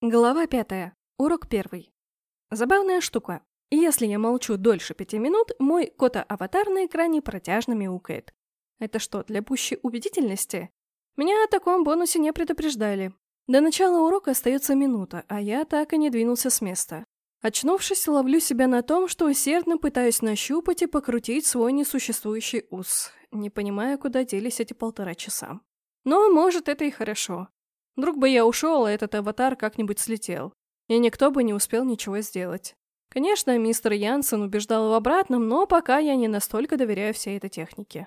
Глава пятая. Урок первый. Забавная штука. Если я молчу дольше пяти минут, мой кота-аватар на экране протяжно мяукает. Это что, для пущей убедительности? Меня о таком бонусе не предупреждали. До начала урока остается минута, а я так и не двинулся с места. Очнувшись, ловлю себя на том, что усердно пытаюсь нащупать и покрутить свой несуществующий ус, не понимая, куда делись эти полтора часа. Но, может, это и хорошо. Вдруг бы я ушел, а этот аватар как-нибудь слетел. И никто бы не успел ничего сделать. Конечно, мистер Янсен убеждал в обратном, но пока я не настолько доверяю всей этой технике.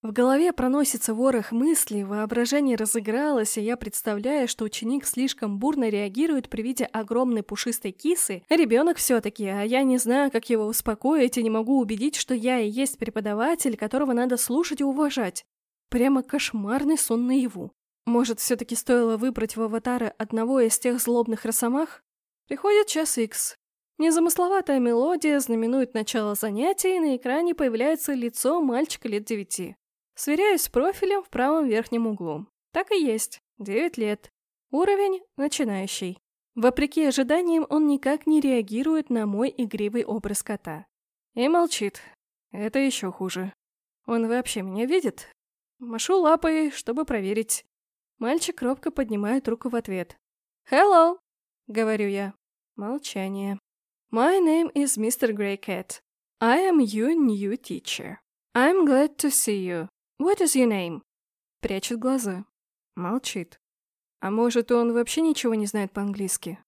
В голове проносится ворох мыслей, воображение разыгралось, и я представляю, что ученик слишком бурно реагирует при виде огромной пушистой кисы, ребенок все-таки, а я не знаю, как его успокоить и не могу убедить, что я и есть преподаватель, которого надо слушать и уважать. Прямо кошмарный сон наяву. Может, все-таки стоило выбрать в аватары одного из тех злобных росомах? Приходит час икс. Незамысловатая мелодия знаменует начало занятия, и на экране появляется лицо мальчика лет девяти. Сверяюсь с профилем в правом верхнем углу. Так и есть. Девять лет. Уровень начинающий. Вопреки ожиданиям, он никак не реагирует на мой игривый образ кота. И молчит. Это еще хуже. Он вообще меня видит? Машу лапой, чтобы проверить. Мальчик робко поднимает руку в ответ. «Hello!» — говорю я. Молчание. «My name is Mr. Grey Cat. I am your new teacher. I'm glad to see you. What is your name?» Прячет глаза. Молчит. А может, он вообще ничего не знает по-английски?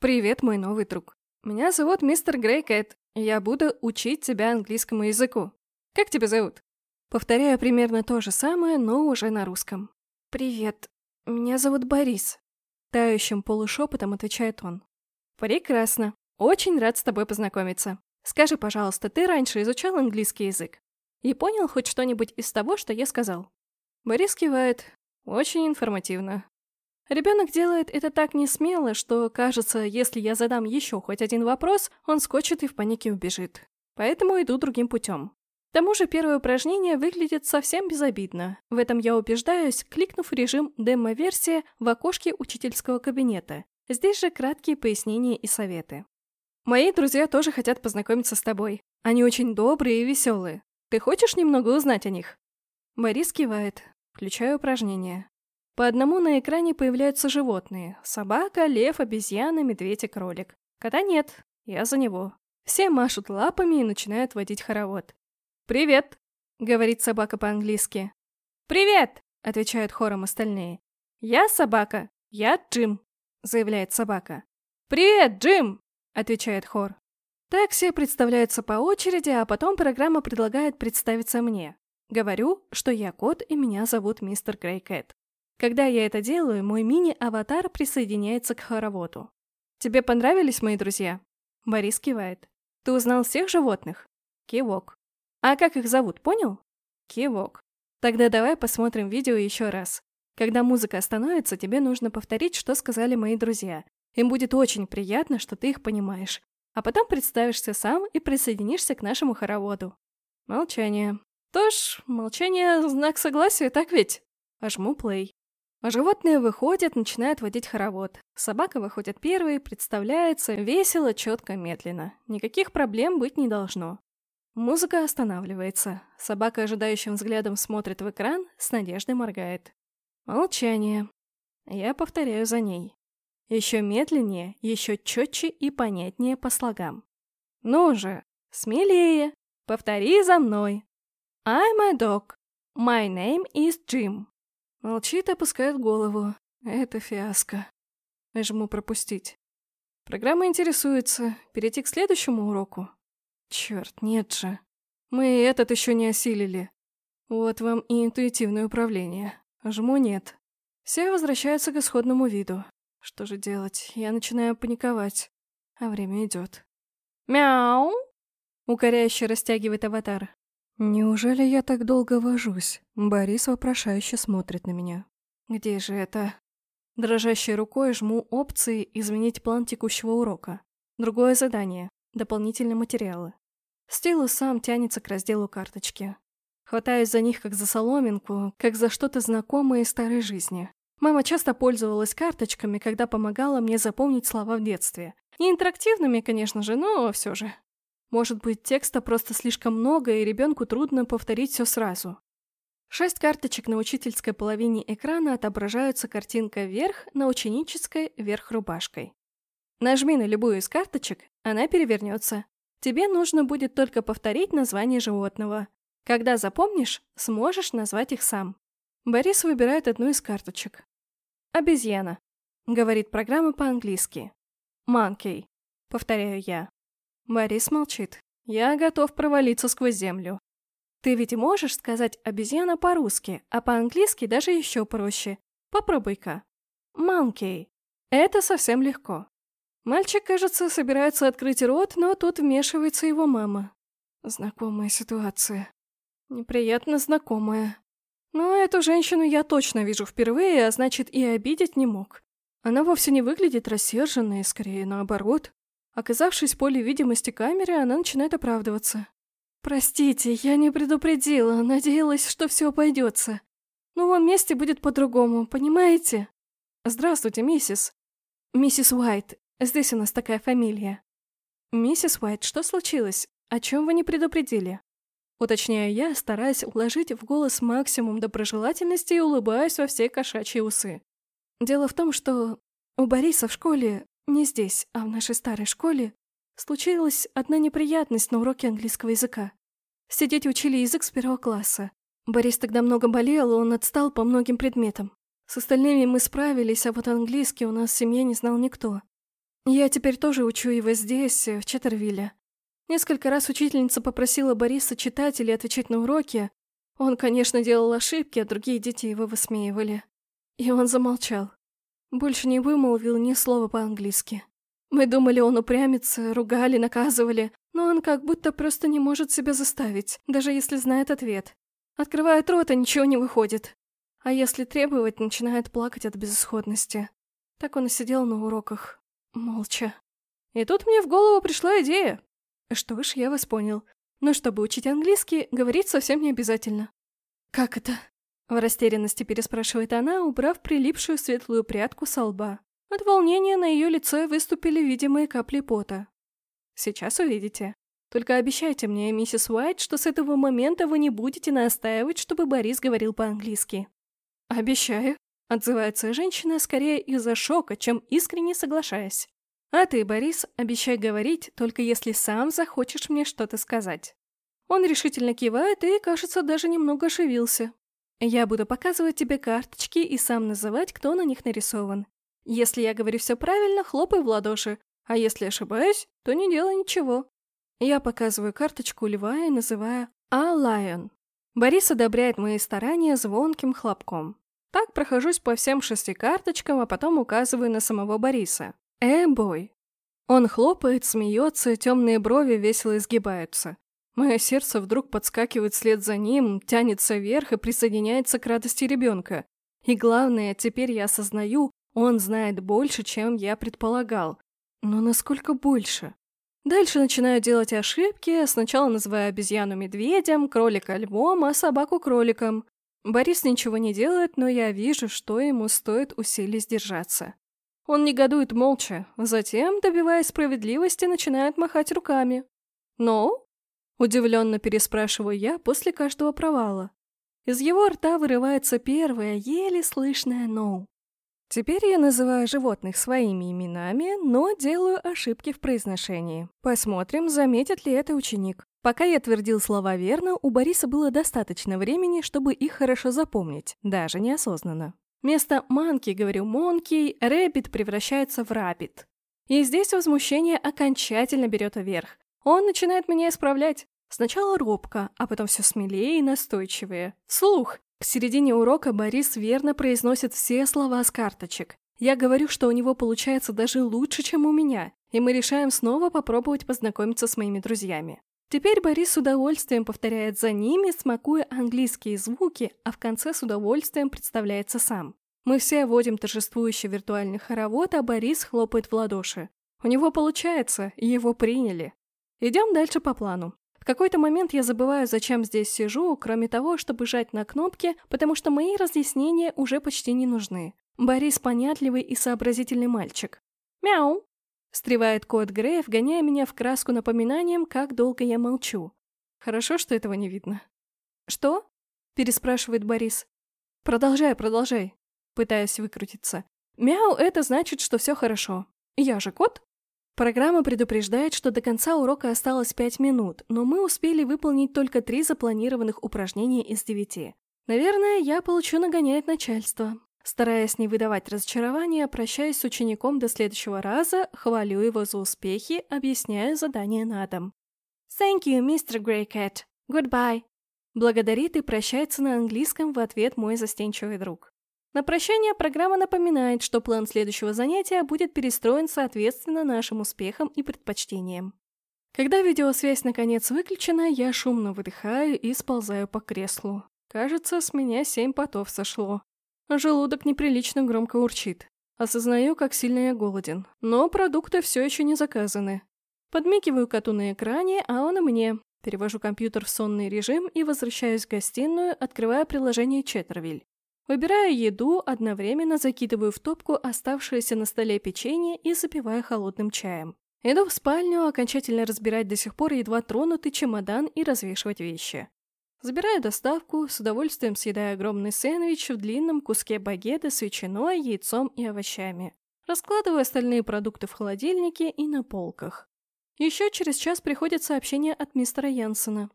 «Привет, мой новый друг. Меня зовут мистер Грей Кэт. Я буду учить тебя английскому языку. Как тебя зовут?» Повторяю примерно то же самое, но уже на русском. «Привет, меня зовут Борис», — тающим полушепотом отвечает он. «Прекрасно. Очень рад с тобой познакомиться. Скажи, пожалуйста, ты раньше изучал английский язык? И понял хоть что-нибудь из того, что я сказал?» Борис кивает. Очень информативно. Ребенок делает это так несмело, что, кажется, если я задам еще хоть один вопрос, он скочит и в панике убежит. Поэтому иду другим путем. К тому же первое упражнение выглядит совсем безобидно. В этом я убеждаюсь, кликнув режим демо-версия в окошке учительского кабинета. Здесь же краткие пояснения и советы. Мои друзья тоже хотят познакомиться с тобой. Они очень добрые и веселые. Ты хочешь немного узнать о них? Борис кивает. Включаю упражнение. По одному на экране появляются животные. Собака, лев, обезьяна, медведь и кролик. Кота нет. Я за него. Все машут лапами и начинают водить хоровод. «Привет!» — говорит собака по-английски. «Привет!» — отвечают хором остальные. «Я собака. Я Джим», — заявляет собака. «Привет, Джим!» — отвечает хор. Так все представляются по очереди, а потом программа предлагает представиться мне. Говорю, что я кот и меня зовут мистер Грей. Когда я это делаю, мой мини-аватар присоединяется к хороводу. «Тебе понравились мои друзья?» Борис кивает. «Ты узнал всех животных?» Кивок. А как их зовут, понял? Кивок. Тогда давай посмотрим видео еще раз. Когда музыка остановится, тебе нужно повторить, что сказали мои друзья. Им будет очень приятно, что ты их понимаешь. А потом представишься сам и присоединишься к нашему хороводу. Молчание. Тож, молчание — знак согласия, так ведь? Жму плей. А животные выходят, начинают водить хоровод. Собака выходит первой, представляется, весело, четко, медленно. Никаких проблем быть не должно. Музыка останавливается. Собака ожидающим взглядом смотрит в экран, с надеждой моргает. Молчание. Я повторяю за ней. Еще медленнее, еще четче и понятнее по слогам. Ну же, смелее. Повтори за мной. I'm a dog. My name is Jim. Молчит, опускает голову. Это фиаско. Жму пропустить. Программа интересуется. Перейти к следующему уроку. Черт, нет же. Мы этот еще не осилили. Вот вам и интуитивное управление. Жму «нет». Все возвращаются к исходному виду. Что же делать? Я начинаю паниковать. А время идет. «Мяу!» Укоряюще растягивает аватар. «Неужели я так долго вожусь?» Борис вопрошающе смотрит на меня. «Где же это?» Дрожащей рукой жму опции «Изменить план текущего урока». Другое задание. Дополнительные материалы. Стилус сам тянется к разделу карточки. Хватаюсь за них как за соломинку, как за что-то знакомое из старой жизни. Мама часто пользовалась карточками, когда помогала мне запомнить слова в детстве. Не интерактивными, конечно же, но все же. Может быть, текста просто слишком много, и ребенку трудно повторить все сразу. Шесть карточек на учительской половине экрана отображаются картинка вверх, на ученической вверх рубашкой. Нажми на любую из карточек, она перевернется. Тебе нужно будет только повторить название животного. Когда запомнишь, сможешь назвать их сам. Борис выбирает одну из карточек. «Обезьяна», — говорит программа по-английски. «Monkey», — повторяю я. Борис молчит. Я готов провалиться сквозь землю. Ты ведь можешь сказать «обезьяна» по-русски, а по-английски даже еще проще. Попробуй-ка. Monkey. Это совсем легко. Мальчик, кажется, собирается открыть рот, но тут вмешивается его мама. Знакомая ситуация. Неприятно знакомая. Но эту женщину я точно вижу впервые, а значит и обидеть не мог. Она вовсе не выглядит рассерженной, скорее наоборот. Оказавшись в поле видимости камеры, она начинает оправдываться. «Простите, я не предупредила, надеялась, что все обойдется. В новом месте будет по-другому, понимаете?» «Здравствуйте, миссис». «Миссис Уайт, Здесь у нас такая фамилия. Миссис Уайт, что случилось? О чем вы не предупредили? Уточняю я, стараясь уложить в голос максимум доброжелательности и улыбаясь во все кошачьи усы. Дело в том, что у Бориса в школе, не здесь, а в нашей старой школе, случилась одна неприятность на уроке английского языка. Сидеть учили язык с первого класса. Борис тогда много болел, он отстал по многим предметам. С остальными мы справились, а вот английский у нас в семье не знал никто. Я теперь тоже учу его здесь, в Четтервилле. Несколько раз учительница попросила Бориса читать или отвечать на уроки. Он, конечно, делал ошибки, а другие дети его высмеивали. И он замолчал. Больше не вымолвил ни слова по-английски. Мы думали, он упрямится, ругали, наказывали, но он как будто просто не может себя заставить, даже если знает ответ. Открывает рот, а ничего не выходит. А если требовать, начинает плакать от безысходности. Так он и сидел на уроках, Молча. И тут мне в голову пришла идея. Что ж, я вас понял. Но чтобы учить английский, говорить совсем не обязательно. Как это? В растерянности переспрашивает она, убрав прилипшую светлую прядку со лба. От волнения на ее лице выступили видимые капли пота. Сейчас увидите. Только обещайте мне, миссис Уайт, что с этого момента вы не будете настаивать, чтобы Борис говорил по-английски. Обещаю. Отзывается женщина скорее из-за шока, чем искренне соглашаясь. А ты, Борис, обещай говорить, только если сам захочешь мне что-то сказать. Он решительно кивает и, кажется, даже немного оживился. Я буду показывать тебе карточки и сам называть, кто на них нарисован. Если я говорю все правильно, хлопай в ладоши, а если ошибаюсь, то не делай ничего. Я показываю карточку льва и называю «А Lion». Борис одобряет мои старания звонким хлопком. Так прохожусь по всем шести карточкам, а потом указываю на самого Бориса. «Э, бой!» Он хлопает, смеется, темные брови весело изгибаются. Мое сердце вдруг подскакивает вслед за ним, тянется вверх и присоединяется к радости ребенка. И главное, теперь я осознаю, он знает больше, чем я предполагал. Но насколько больше? Дальше начинаю делать ошибки, сначала называю обезьяну медведем, кролика львом, а собаку кроликом. Борис ничего не делает, но я вижу, что ему стоит усилий сдержаться. Он негодует молча, затем, добиваясь справедливости, начинает махать руками. «Ну?» – удивленно переспрашиваю я после каждого провала. Из его рта вырывается первое, еле слышное «ноу». Теперь я называю животных своими именами, но делаю ошибки в произношении. Посмотрим, заметит ли это ученик. Пока я твердил слова верно, у Бориса было достаточно времени, чтобы их хорошо запомнить, даже неосознанно. Вместо «манки» говорю «монкей», «рэббит» превращается в «раббит». И здесь возмущение окончательно берет вверх. Он начинает меня исправлять. Сначала робко, а потом все смелее и настойчивее. Слух. К середине урока Борис верно произносит все слова с карточек. Я говорю, что у него получается даже лучше, чем у меня, и мы решаем снова попробовать познакомиться с моими друзьями. Теперь Борис с удовольствием повторяет за ними, смакуя английские звуки, а в конце с удовольствием представляется сам. Мы все водим торжествующий виртуальный хоровод, а Борис хлопает в ладоши. У него получается, его приняли. Идем дальше по плану. В какой-то момент я забываю, зачем здесь сижу, кроме того, чтобы жать на кнопки, потому что мои разъяснения уже почти не нужны. Борис понятливый и сообразительный мальчик. «Мяу!» — встревает кот Грея, вгоняя меня в краску напоминанием, как долго я молчу. Хорошо, что этого не видно. «Что?» — переспрашивает Борис. «Продолжай, продолжай», — пытаясь выкрутиться. «Мяу — это значит, что все хорошо. Я же кот?» Программа предупреждает, что до конца урока осталось пять минут, но мы успели выполнить только три запланированных упражнения из девяти. Наверное, я получу нагонять начальство. Стараясь не выдавать разочарования, прощаясь с учеником до следующего раза, хвалю его за успехи, объясняю задание на дом. «Thank you, Mr. Grey Cat. Goodbye». Благодарит и прощается на английском в ответ мой застенчивый друг. На прощание программа напоминает, что план следующего занятия будет перестроен соответственно нашим успехам и предпочтениям. Когда видеосвязь наконец выключена, я шумно выдыхаю и сползаю по креслу. Кажется, с меня семь потов сошло. Желудок неприлично громко урчит. Осознаю, как сильно я голоден. Но продукты все еще не заказаны. Подмигиваю коту на экране, а он и мне. Перевожу компьютер в сонный режим и возвращаюсь в гостиную, открывая приложение Четтервиль. Выбираю еду, одновременно закидываю в топку оставшееся на столе печенье и запиваю холодным чаем. Иду в спальню, окончательно разбирать до сих пор едва тронутый чемодан и развешивать вещи. Забираю доставку, с удовольствием съедая огромный сэндвич в длинном куске багета с ветчиной, яйцом и овощами. Раскладываю остальные продукты в холодильнике и на полках. Еще через час приходит сообщение от мистера Янсена.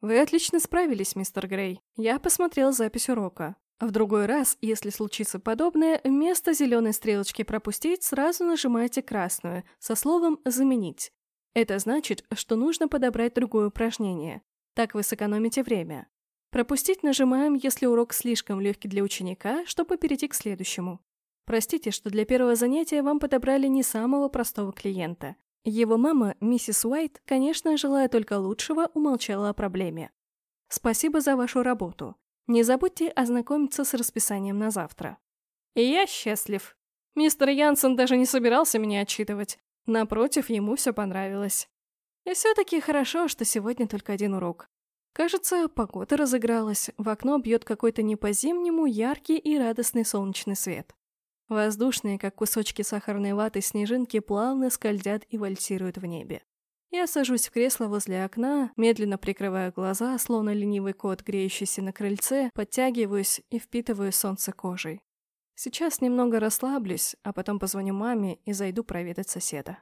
«Вы отлично справились, мистер Грей. Я посмотрел запись урока. В другой раз, если случится подобное, вместо зеленой стрелочки «Пропустить» сразу нажимаете красную со словом «Заменить». Это значит, что нужно подобрать другое упражнение. Так вы сэкономите время. Пропустить нажимаем, если урок слишком легкий для ученика, чтобы перейти к следующему. Простите, что для первого занятия вам подобрали не самого простого клиента. Его мама, миссис Уайт, конечно, желая только лучшего, умолчала о проблеме. Спасибо за вашу работу. Не забудьте ознакомиться с расписанием на завтра. И я счастлив. Мистер Янсен даже не собирался меня отчитывать. Напротив, ему все понравилось. И все-таки хорошо, что сегодня только один урок. Кажется, погода разыгралась, в окно бьет какой-то не по-зимнему яркий и радостный солнечный свет. Воздушные, как кусочки сахарной ваты, снежинки плавно скользят и вальсируют в небе. Я сажусь в кресло возле окна, медленно прикрываю глаза, словно ленивый кот, греющийся на крыльце, подтягиваюсь и впитываю солнце кожей. Сейчас немного расслаблюсь, а потом позвоню маме и зайду проведать соседа.